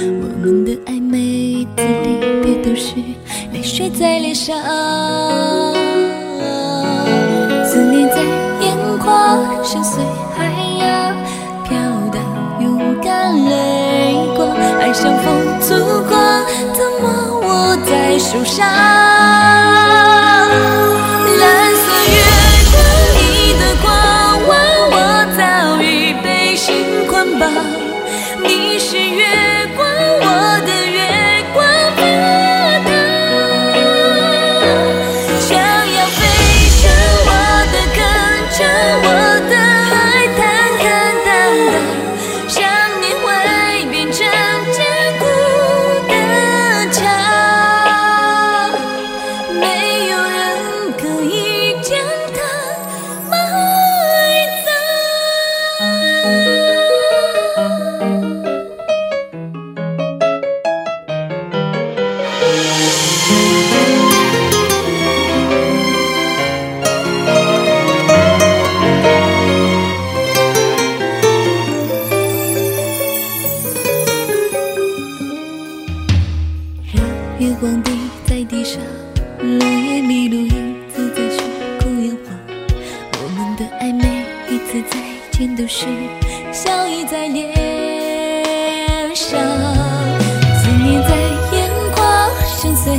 我们的爱，每次离别都是泪水在脸上，思念在眼眶深邃海洋，飘荡勇敢泪光，爱像风烛光，怎么握在手上？月光滴在地上，落叶迷路影子在虚空摇晃。我们的爱，每一次再见都是笑意在脸上，思念在眼眶深邃